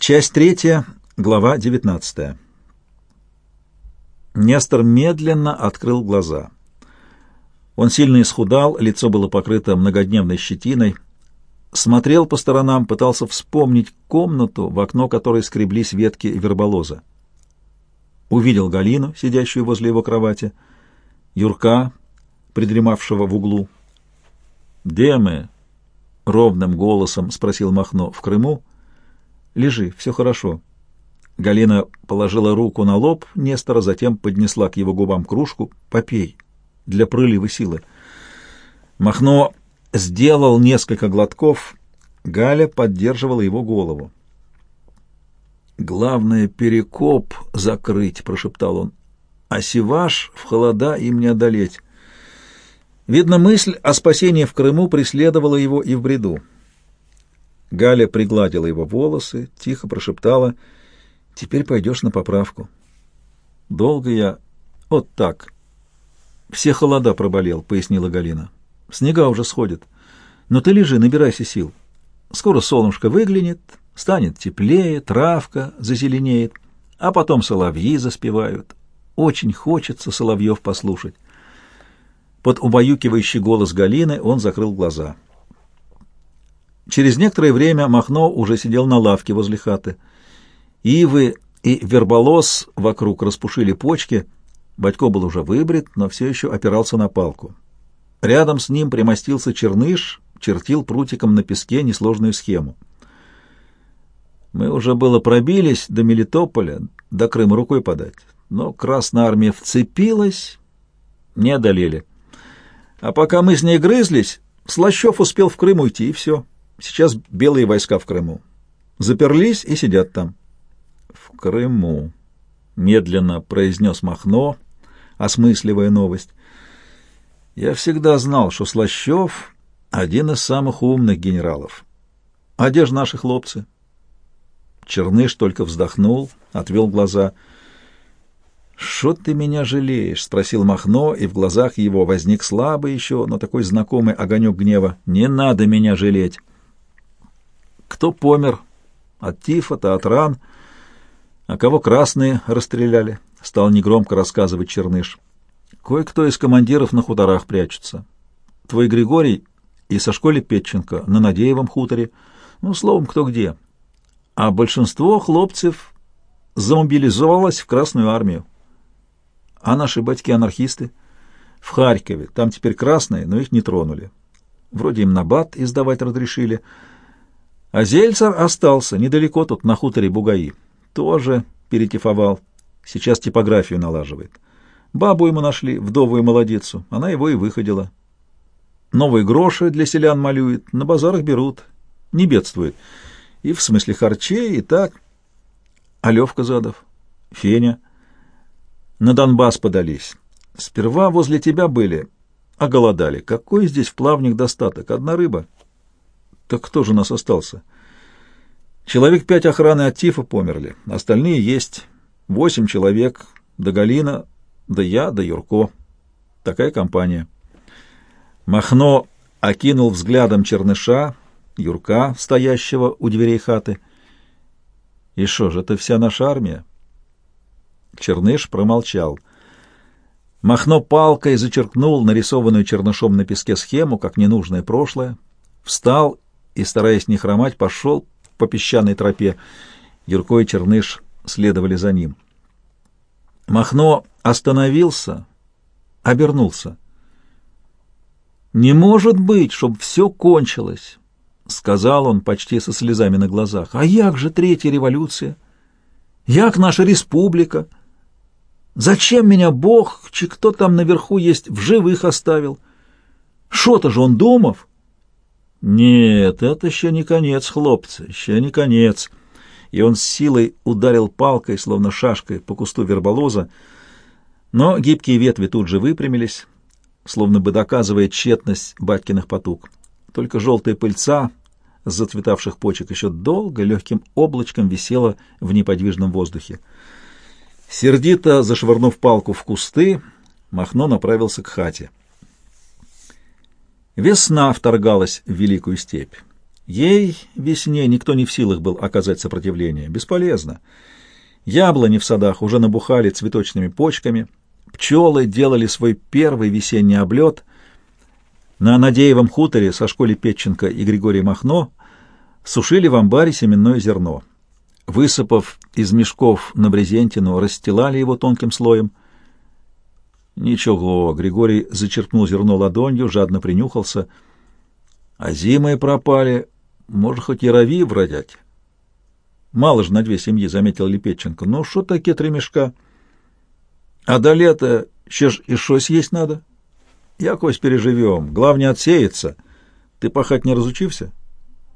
Часть третья, глава девятнадцатая. Нестор медленно открыл глаза. Он сильно исхудал, лицо было покрыто многодневной щетиной. Смотрел по сторонам, пытался вспомнить комнату, в окно которой скреблись ветки верболоза. Увидел Галину, сидящую возле его кровати, Юрка, придремавшего в углу. «Где мы?» — ровным голосом спросил Махно. «В Крыму?» «Лежи, все хорошо». Галина положила руку на лоб Нестора, затем поднесла к его губам кружку. «Попей, для прыливы силы». Махно сделал несколько глотков. Галя поддерживала его голову. «Главное — перекоп закрыть», — прошептал он. «А сиваш в холода им не одолеть». Видно, мысль о спасении в Крыму преследовала его и в бреду. Галя пригладила его волосы, тихо прошептала, «Теперь пойдешь на поправку». «Долго я...» «Вот так». «Все холода проболел», — пояснила Галина. «Снега уже сходят. Но ты лежи, набирайся сил. Скоро солнышко выглянет, станет теплее, травка зазеленеет, а потом соловьи заспевают. Очень хочется соловьев послушать». Под убаюкивающий голос Галины он закрыл глаза. Через некоторое время Махно уже сидел на лавке возле хаты. Ивы и верболос вокруг распушили почки. Батько был уже выбрит, но все еще опирался на палку. Рядом с ним примостился черныш, чертил прутиком на песке несложную схему. Мы уже было пробились до Мелитополя, до Крыма рукой подать, но Красная Армия вцепилась, не одолели. А пока мы с ней грызлись, Слащев успел в Крым уйти, и все. Сейчас белые войска в Крыму. Заперлись и сидят там. — В Крыму, — медленно произнес Махно, осмысливая новость. — Я всегда знал, что Слащев — один из самых умных генералов. А где же наши хлопцы? Черныш только вздохнул, отвел глаза — «Что ты меня жалеешь?» — спросил Махно, и в глазах его возник слабый еще, но такой знакомый огонек гнева. «Не надо меня жалеть!» «Кто помер? От тифа-то, от ран. А кого красные расстреляли?» — стал негромко рассказывать Черныш. «Кое-кто из командиров на хуторах прячутся. Твой Григорий и со школе Петченко на Надеевом хуторе. Ну, словом, кто где. А большинство хлопцев замобилизовалось в Красную армию. А наши батьки-анархисты? В Харькове. Там теперь красные, но их не тронули. Вроде им набат издавать разрешили. А Зельцер остался недалеко тут, на хуторе Бугаи. Тоже перетифовал. Сейчас типографию налаживает. Бабу ему нашли, вдовую молодицу. Она его и выходила. Новые гроши для селян малюет, на базарах берут. Не бедствует. И в смысле харчей, и так. А Левка Задов? Феня? на Донбасс подались. Сперва возле тебя были, а голодали. Какой здесь в плавник достаток? Одна рыба. Так кто же у нас остался? Человек пять охраны от Тифа померли, остальные есть. Восемь человек, да Галина, да я, да Юрко. Такая компания. Махно окинул взглядом черныша, Юрка, стоящего у дверей хаты. И что же, это вся наша армия? Черныш промолчал. Махно палкой зачеркнул нарисованную чернышом на песке схему, как ненужное прошлое, встал и, стараясь не хромать, пошел по песчаной тропе. Юрко и Черныш следовали за ним. Махно остановился, обернулся. «Не может быть, чтоб все кончилось!» — сказал он почти со слезами на глазах. «А як же третья революция? Як наша республика?» Зачем меня Бог, чи кто там наверху есть, в живых оставил? Что-то же он думав? Нет, это еще не конец, хлопцы, еще не конец. И он с силой ударил палкой, словно шашкой, по кусту верболоза, но гибкие ветви тут же выпрямились, словно бы доказывая тщетность батькиных потуг. Только желтая пыльца с зацветавших почек еще долго легким облачком висела в неподвижном воздухе. Сердито зашвырнув палку в кусты, Махно направился к хате. Весна вторгалась в великую степь. Ей, весне, никто не в силах был оказать сопротивление. Бесполезно. Яблони в садах уже набухали цветочными почками, пчелы делали свой первый весенний облет. На Надеевом хуторе со школе Петченко и Григория Махно сушили в амбаре семенное зерно. Высыпав из мешков на брезентину, расстилали его тонким слоем. Ничего, Григорий зачерпнул зерно ладонью, жадно принюхался. А зимы пропали, может, хоть ярови бродять. Мало же на две семьи, — заметил Лепетченко. Ну, что такие три мешка? А до лета ще ж и шо съесть надо? Якось переживем. Главное, отсеяться. Ты пахать не разучився?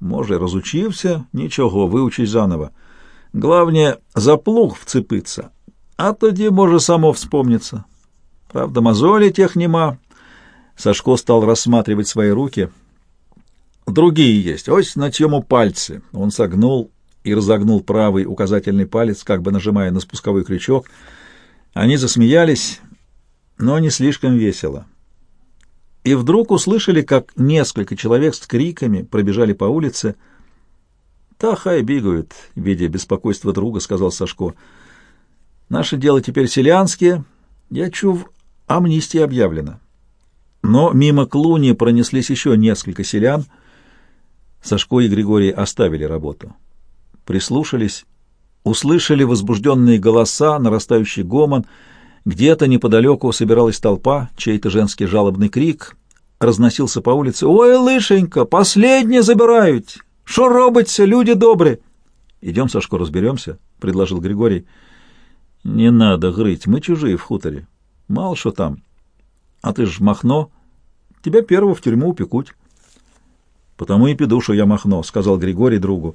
Може, разучився? Нічого, виучись заново. Главное, за плуг вцепиться. А тоді, може, само вспомнится. Правда, мозоли тех нема. Сашко стал рассматривать свои руки — Другие есть. Ось на чему пальцы. Он согнул и разогнул правый указательный палец, как бы нажимая на спусковой крючок. Они засмеялись, но не слишком весело. И вдруг услышали, как несколько человек с криками пробежали по улице. «Та хай бегают», — видя беспокойство друга, сказал Сашко. «Наше дело теперь селянские. Я чув, амнистия объявлена». Но мимо Клуни пронеслись еще несколько селян — Сашко и Григорий оставили работу. Прислушались, услышали возбужденные голоса, нарастающий гомон. Где-то неподалеку собиралась толпа, чей-то женский жалобный крик разносился по улице. «Ой, лышенька, последние забирают! Шо робиться, люди добрые!» «Идем, Сашко, разберемся», — предложил Григорий. «Не надо грыть, мы чужие в хуторе. Мало что там. А ты ж Махно, тебя первого в тюрьму упекуть». Потому и піду, що я махно, сказал Григорий другу.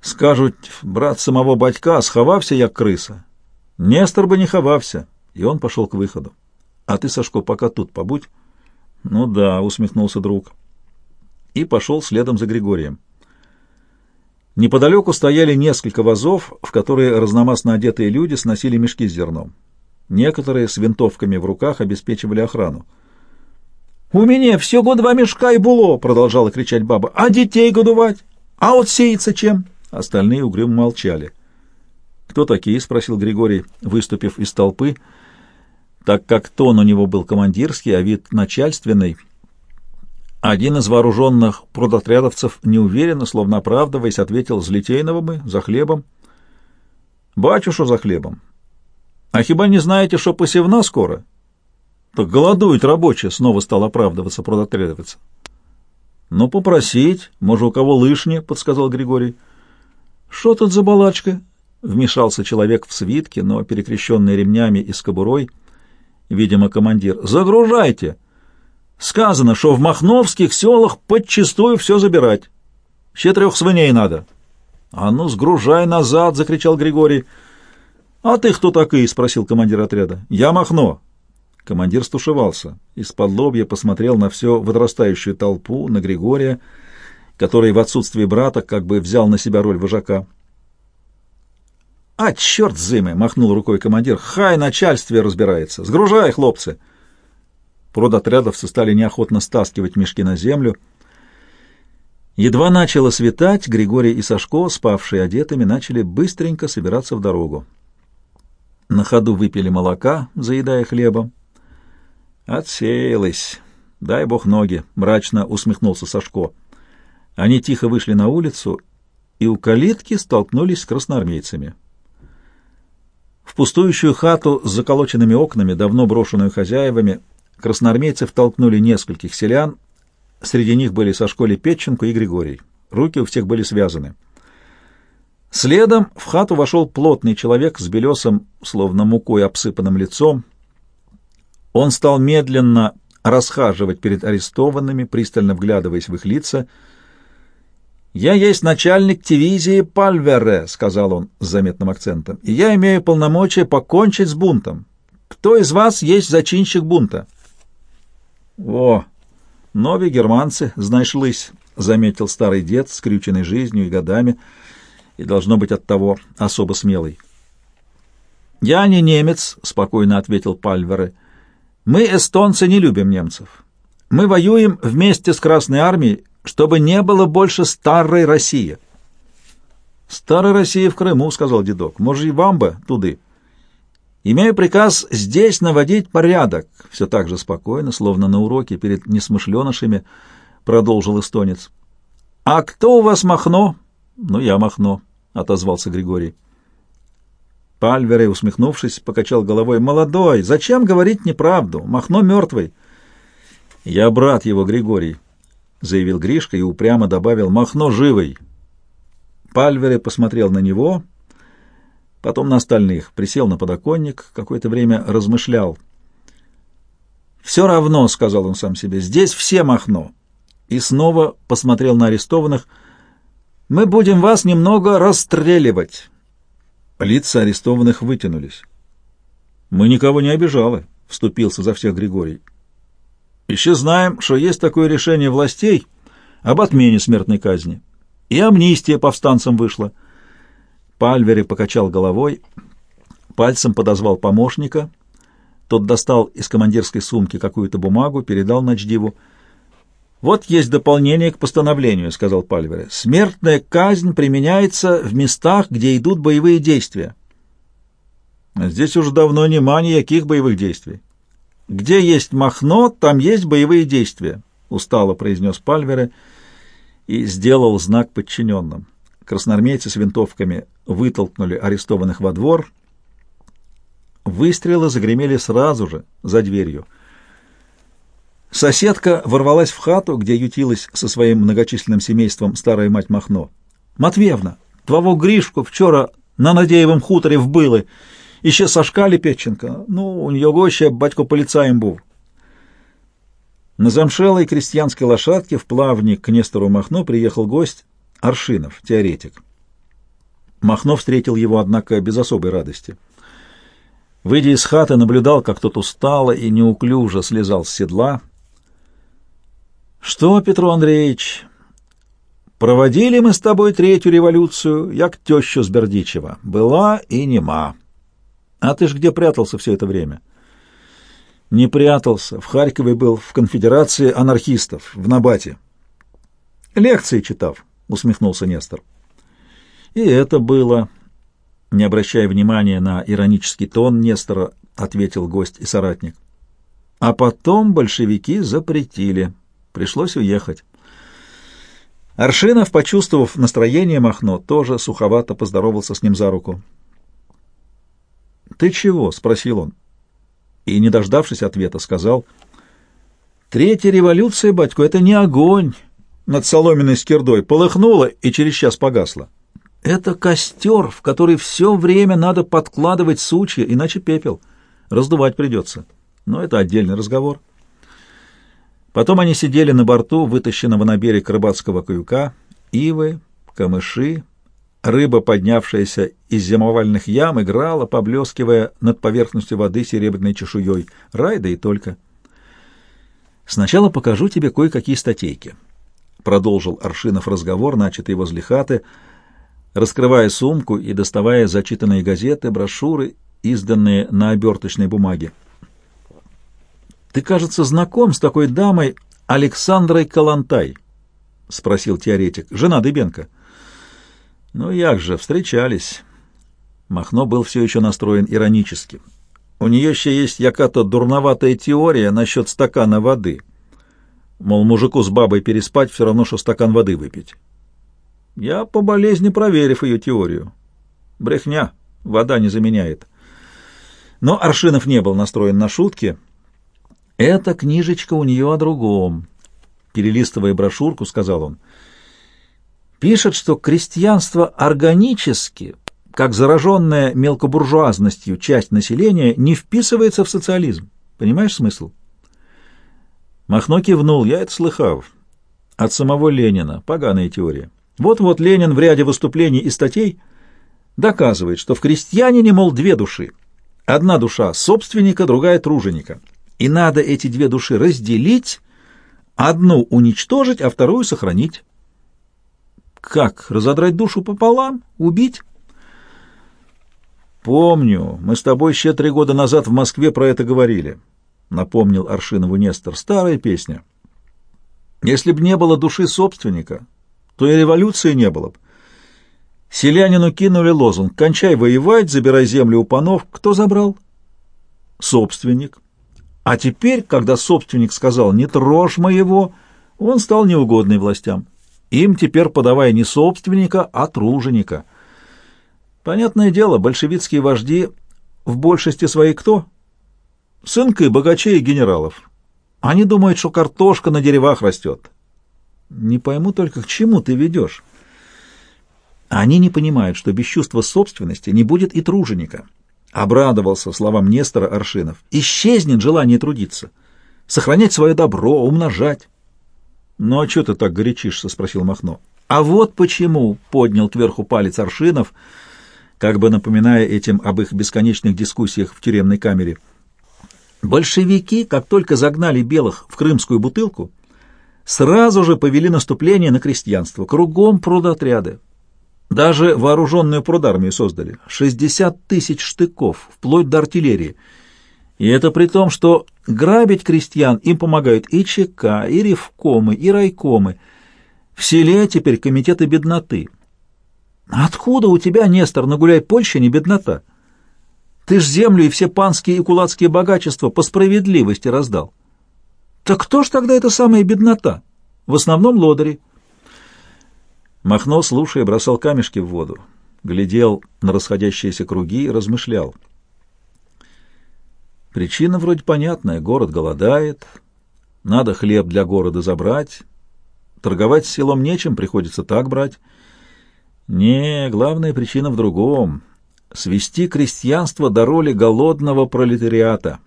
Скажуть, брат самого батька сховався, як крыса. Нестор бы не ховався. И он пошел к выходу. А ты, Сашко, пока тут побудь. Ну да, усмехнулся друг. И пошел следом за Григорием. Неподалеку стояли несколько вазов, в которые разномастно одетые люди сносили мешки с зерном. Некоторые с винтовками в руках обеспечивали охрану. «У меня всего два мешка и было!» — продолжала кричать баба. «А детей годувать? А вот сеяться чем?» Остальные угрюмо молчали. «Кто такие?» — спросил Григорий, выступив из толпы, так как тон у него был командирский, а вид начальственный. Один из вооруженных продотрядовцев неуверенно, словно оправдываясь, ответил «Злитейного мы, за хлебом». «Бачу, что за хлебом. А хиба не знаете, что посевна скоро?» Так голодуют рабочие, снова стал оправдываться продотрядовец. Ну, попросить, может, у кого лышни, подсказал Григорий. Что тут за балачка? Вмешался человек в свитке, но перекрещенный ремнями и с кобурой, видимо, командир. Загружайте! Сказано, что в махновских селах подчистую все забирать. Ще трех свиней надо. А ну, сгружай назад, закричал Григорий. А ты кто такой? спросил командир отряда. Я Махно. Командир стушевался. Из-под лобья посмотрел на все возрастающую толпу, на Григория, который в отсутствие брата как бы взял на себя роль вожака. «А, черт зимы!» — махнул рукой командир. «Хай начальстве разбирается! Сгружай, хлопцы!» Продотрядовцы стали неохотно стаскивать мешки на землю. Едва начало светать, Григорий и Сашко, спавшие одетыми, начали быстренько собираться в дорогу. На ходу выпили молока, заедая хлебом. «Отсеялась. Дай бог ноги», — мрачно усмехнулся Сашко. Они тихо вышли на улицу и у калитки столкнулись с красноармейцами. В пустующую хату с заколоченными окнами, давно брошенную хозяевами, красноармейцы втолкнули нескольких селян. Среди них были Сашко Лепетченко и Григорий. Руки у всех были связаны. Следом в хату вошел плотный человек с белесым, словно мукой обсыпанным лицом, он стал медленно расхаживать перед арестованными, пристально вглядываясь в их лица. «Я есть начальник дивизии Пальвере», — сказал он с заметным акцентом, — «и я имею полномочия покончить с бунтом. Кто из вас есть зачинщик бунта?» «О, нови германцы, знаешь, лысь», — заметил старый дед, скрюченный жизнью и годами, и, должно быть, от того особо смелый. «Я не немец», — спокойно ответил Пальвере, — мы, эстонцы, не любим немцев. Мы воюем вместе с Красной Армией, чтобы не было больше старой России. Старая Россия в Крыму, сказал дедок. Может, и вам бы туды. Имею приказ здесь наводить порядок. Все так же спокойно, словно на уроке перед несмышленышами, продолжил эстонец. А кто у вас Махно? Ну, я Махно, отозвался Григорий. Пальверей, усмехнувшись, покачал головой. «Молодой, зачем говорить неправду? Махно мертвый». «Я брат его, Григорий», — заявил Гришка и упрямо добавил. «Махно живый». Пальвере посмотрел на него, потом на остальных, присел на подоконник, какое-то время размышлял. «Все равно», — сказал он сам себе, — «здесь все Махно». И снова посмотрел на арестованных. «Мы будем вас немного расстреливать». Лица арестованных вытянулись. «Мы никого не обижали», — вступился за всех Григорий. «Еще знаем, что есть такое решение властей об отмене смертной казни. И амнистия повстанцам вышла». Пальвери покачал головой, пальцем подозвал помощника. Тот достал из командирской сумки какую-то бумагу, передал Ночдиву. «Вот есть дополнение к постановлению», — сказал Пальвере. «Смертная казнь применяется в местах, где идут боевые действия». «Здесь уже давно нема никаких боевых действий». «Где есть Махно, там есть боевые действия», — устало произнес Пальвере и сделал знак подчиненным. Красноармейцы с винтовками вытолкнули арестованных во двор. Выстрелы загремели сразу же, за дверью — Соседка ворвалась в хату, где ютилась со своим многочисленным семейством старая мать Махно. «Матвеевна, твоего Гришку вчера на Надеевом хуторе вбили. Еще Сашка Лепетченко. Ну, у нее гоща батько полицаем был». На замшелой крестьянской лошадке в плавник к Нестору Махно приехал гость Аршинов, теоретик. Махно встретил его, однако, без особой радости. Выйдя из хаты, наблюдал, как тот устало и неуклюже слезал с седла, что, Петро Андреевич, проводили мы с тобой третью революцию, як тещу с Бердичева. Была и нема. А ты ж где прятался все это время? Не прятался. В Харькове был в конфедерации анархистов, в Набате. Лекции читав, усмехнулся Нестор. И это было... Не обращая внимания на иронический тон Нестора, ответил гость и соратник. А потом большевики запретили. Пришлось уехать. Аршинов, почувствовав настроение Махно, тоже суховато поздоровался с ним за руку. «Ты чего?» — спросил он. И, не дождавшись ответа, сказал, «Третья революция, батько, это не огонь над соломенной скирдой, полыхнула и через час погасла. Это костер, в который все время надо подкладывать сучья, иначе пепел. Раздувать придется. Но это отдельный разговор». Потом они сидели на борту вытащенного на берег рыбацкого каюка, ивы, камыши, рыба, поднявшаяся из зимовальных ям, играла, поблескивая над поверхностью воды серебряной чешуей. Рай, да и только. «Сначала покажу тебе кое-какие статейки», — продолжил Аршинов разговор, начатый возле хаты, раскрывая сумку и доставая зачитанные газеты, брошюры, изданные на оберточной бумаге. Ты, кажется, знаком с такой дамой Александрой Калантай? — спросил теоретик. — Жена Дыбенко. — Ну, як же, встречались. Махно был все еще настроен иронически. У нее еще есть яка-то дурноватая теория насчет стакана воды. Мол, мужику с бабой переспать все равно, что стакан воды выпить. Я по болезни проверив ее теорию. Брехня, вода не заменяет. Но Аршинов не был настроен на шутки — эта книжечка у нее о другом. Перелистывая брошюрку, сказал он. Пишет, что крестьянство органически, как зараженная мелкобуржуазностью часть населения, не вписывается в социализм. Понимаешь смысл? Махно кивнул. Я это слыхал. От самого Ленина. Поганая теория. Вот-вот Ленин в ряде выступлений и статей доказывает, что в крестьянине, мол, две души. Одна душа собственника, другая труженика и надо эти две души разделить, одну уничтожить, а вторую сохранить. Как, разодрать душу пополам? Убить? Помню, мы с тобой еще три года назад в Москве про это говорили, напомнил Аршинову Нестор. Старая песня. Если б не было души собственника, то и революции не было бы. Селянину кинули лозунг «Кончай воевать, забирай землю у панов». Кто забрал? Собственник. А теперь, когда собственник сказал «не трожь моего», он стал неугодный властям. Им теперь подавая не собственника, а труженика. Понятное дело, большевистские вожди в большести своей кто? Сынкой богачей и генералов. Они думают, что картошка на деревах растет. Не пойму только, к чему ты ведешь. Они не понимают, что без чувства собственности не будет и труженика. Обрадовался словам Нестора Аршинов. Исчезнет желание трудиться, сохранять свое добро, умножать. «Ну а что ты так горячишься?» — спросил Махно. «А вот почему!» — поднял кверху палец Аршинов, как бы напоминая этим об их бесконечных дискуссиях в тюремной камере. Большевики, как только загнали белых в крымскую бутылку, сразу же повели наступление на крестьянство, кругом прудотряды. Даже вооруженную прудармию создали. 60 тысяч штыков, вплоть до артиллерии. И это при том, что грабить крестьян им помогают и ЧК, и ревкомы, и райкомы. В селе теперь комитеты бедноты. Откуда у тебя, Нестор, на гуляй-польщине беднота? Ты ж землю и все панские и кулацкие богачества по справедливости раздал. Так кто ж тогда эта самая беднота? В основном лодыри. Махно, слушая, бросал камешки в воду, глядел на расходящиеся круги и размышлял. Причина вроде понятная. Город голодает, надо хлеб для города забрать. Торговать с селом нечем, приходится так брать. Не, главная причина в другом. Свести крестьянство до роли голодного пролетариата.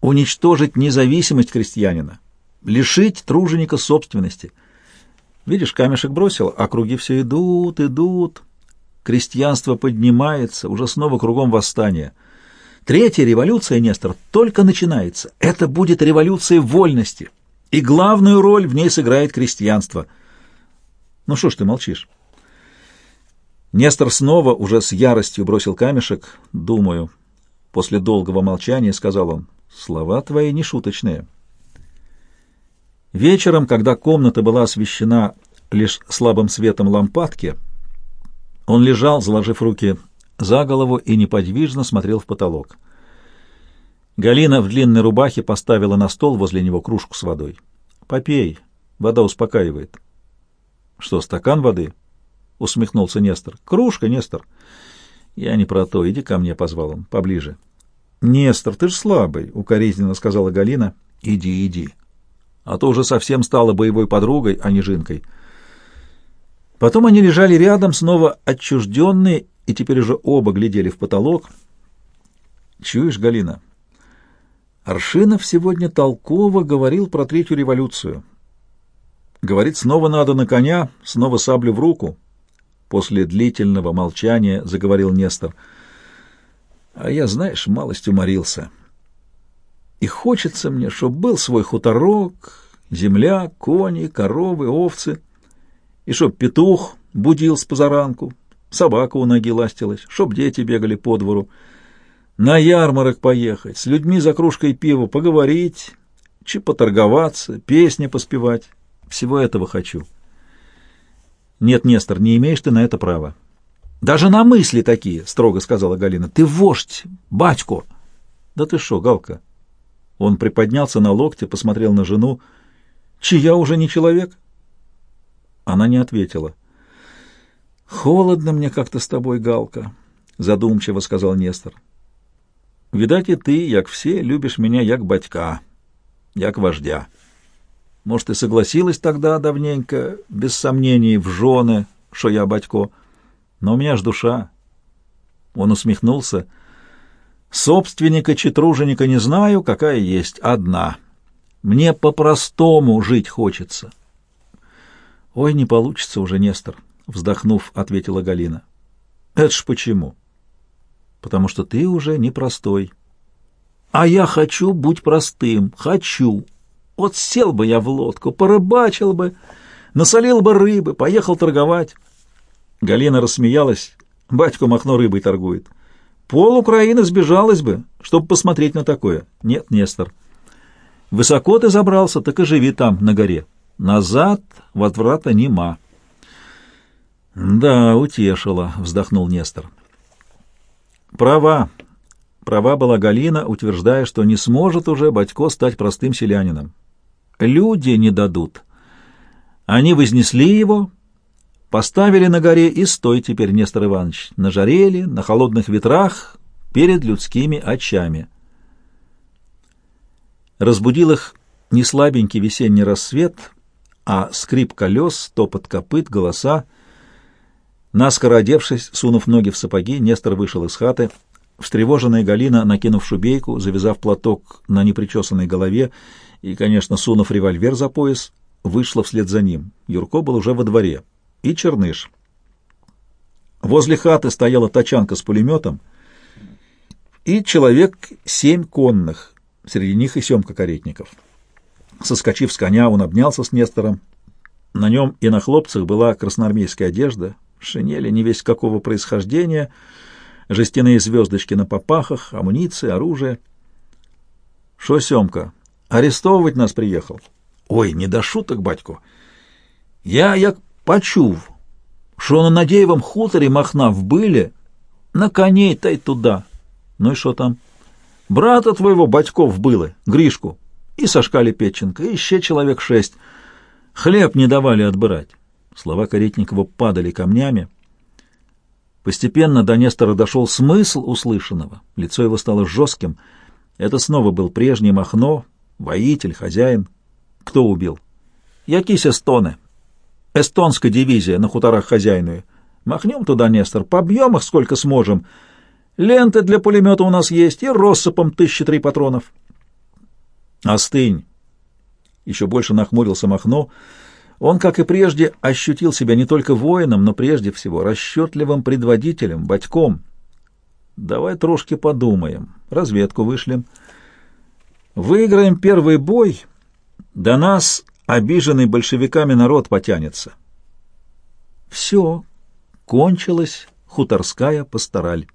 Уничтожить независимость крестьянина. Лишить труженика собственности — Видишь, камешек бросил, а круги все идут, идут. Крестьянство поднимается, уже снова кругом восстание. Третья революция, Нестор, только начинается. Это будет революция вольности. И главную роль в ней сыграет крестьянство. Ну что ж ты молчишь? Нестор снова уже с яростью бросил камешек. Думаю, после долгого молчания сказал он, слова твои не шуточные. Вечером, когда комната была освещена лишь слабым светом лампадки, он лежал, заложив руки за голову и неподвижно смотрел в потолок. Галина в длинной рубахе поставила на стол возле него кружку с водой. «Попей, вода успокаивает». «Что, стакан воды?» — усмехнулся Нестор. «Кружка, Нестор». «Я не про то, иди ко мне», — позвал он, — «поближе». «Нестор, ты ж слабый», — укоризненно сказала Галина. «Иди, иди» а то уже совсем стала боевой подругой, а не жинкой. Потом они лежали рядом, снова отчужденные, и теперь уже оба глядели в потолок. «Чуешь, Галина?» Аршинов сегодня толково говорил про третью революцию. Говорит, снова надо на коня, снова саблю в руку. После длительного молчания заговорил Нестор. А я, знаешь, малость уморился. И хочется мне, чтоб был свой хуторок, земля, кони, коровы, овцы, и чтоб петух будил с позаранку, собака у ноги ластилась, чтоб дети бегали по двору, на ярмарок поехать, с людьми за кружкой пива поговорить, чи поторговаться, песни поспевать. Всего этого хочу. Нет, Нестор, не имеешь ты на это права. Даже на мысли такие, строго сказала Галина. Ты вождь, батько. Да ты шо, Галка, он приподнялся на локте, посмотрел на жену. «Чья уже не человек?» Она не ответила. «Холодно мне как-то с тобой, Галка», — задумчиво сказал Нестор. «Видать, и ты, як все, любишь меня як батька, як вождя. Может, и согласилась тогда давненько, без сомнений, в жены, что я батько, но у меня ж душа». Он усмехнулся — Собственника-четруженика не знаю, какая есть, одна. Мне по-простому жить хочется. — Ой, не получится уже, Нестор, — вздохнув, ответила Галина. — Это ж почему? — Потому что ты уже непростой. — А я хочу быть простым, хочу. Вот сел бы я в лодку, порыбачил бы, насолил бы рыбы, поехал торговать. Галина рассмеялась. Батько Махно рыбой торгует. Пол Украины сбежалась бы, чтобы посмотреть на такое. Нет, Нестор. Высоко ты забрался, так и живи там, на горе. Назад возврата нема. «Да, утешила», — вздохнул Нестор. «Права. Права была Галина, утверждая, что не сможет уже Батько стать простым селянином. Люди не дадут. Они вознесли его, поставили на горе и стой теперь, Нестор Иванович, на жарели, на холодных ветрах, перед людскими очами». Разбудил их не слабенький весенний рассвет, а скрип колес, топот копыт, голоса — Наскоро одевшись, сунув ноги в сапоги, Нестор вышел из хаты. Встревоженная Галина, накинув шубейку, завязав платок на непричесанной голове и, конечно, сунув револьвер за пояс, вышла вслед за ним. Юрко был уже во дворе. И Черныш. Возле хаты стояла тачанка с пулеметом и человек семь конных, среди них и Семка Каретников. Соскочив с коня, он обнялся с Нестором. На нем и на хлопцах была красноармейская одежда, шинели не весь какого происхождения, жестяные звездочки на попахах, амуниция, оружие. Шо, Семка, арестовывать нас приехал? Ой, не до шуток, батько. Я, як почув, що на Надеевом хуторе Махнав были, на коней тай туда. Ну и что там? Брата твоего батьков было, Гришку, и Сашка Лепетченко, и еще человек шесть. Хлеб не давали отбирать. Слова Каретникова падали камнями. Постепенно до Нестора дошел смысл услышанного. Лицо его стало жестким. Это снова был прежний Махно, воитель, хозяин. Кто убил? Якись эстоны. Эстонская дивизия на хуторах хозяйную. Махнем туда, Нестор, побьем их сколько сможем. Ленты для пулемета у нас есть и россыпом тысячи три патронов. Остынь. Еще больше нахмурился Махно, — он, как и прежде, ощутил себя не только воином, но прежде всего расчетливым предводителем, батьком. Давай трошки подумаем, разведку вышлем. Выиграем первый бой, до нас обиженный большевиками народ потянется. Все, кончилась хуторская пастораль.